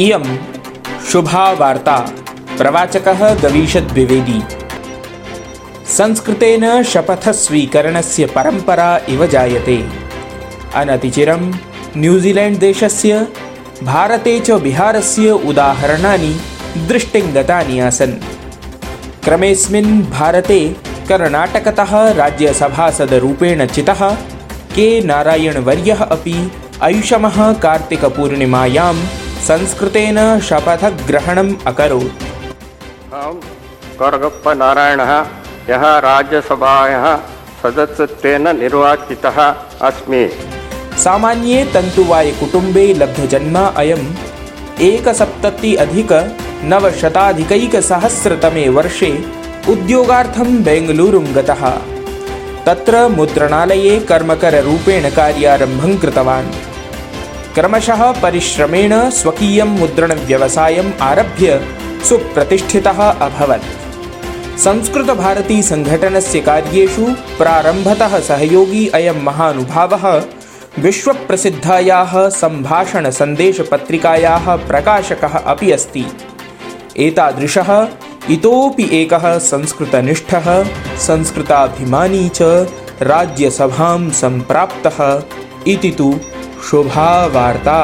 इयं शुभावार्ता प्रवाचकः गवीषद्विवेदी संस्कृतेन शपथस्वीकरणस्य परम्परा इव जायते। अनतिचिरं न्यूज़ीलेण्ड्देशस्य भारते च बिहारस्य उदाहरणानि दृष्टिङ्गतानि आसन्। क्रमेऽस्मिन् भारते कर्णाटकतः राज्यसभासदरूपेण चितः के नारायणवर्यः अपि ऐषमः कार्तिकपूर्णिमायां संस्कृतेन शपथग्रहणम् अकरोत्। अहं कोरगप्पनारायणः यः राज्यसभायाः सदस्यत्वेन निर्वाचितः अस्मि। सामान्ये तन्तुवायकुटुम्बे लब्धजन्मा अयम् एकसप्तति अधिकनवशताधिकैकसहस्रतमे वर्षे उद्योगार्थं बेङ्गलूरुं गतः। तत्र मुद्रणालये कर्मकररूपेण कार्यारम्भं कृतवान् क्रमशः परिश्रमेण स्वकीयं मुद्रणव्यवसायम् आरभ्य सुप्रतिष्ठितः अभवत्। संस्कृतभारतीसङ्घटनस्य कार्येषु प्रारम्भतः सहयोगी अयं महानुभावः विश्वप्रसिद्धायाः सम्भाषणसन्देशपत्रिकायाः प्रकाशकः अपि अस्ति। एतादृशः इतोपि एकः संस्कृतनिष्ठः, संस्कृताभिमानी च राज्यसभां सम्प्राप्तः इति तु शुभावार्ता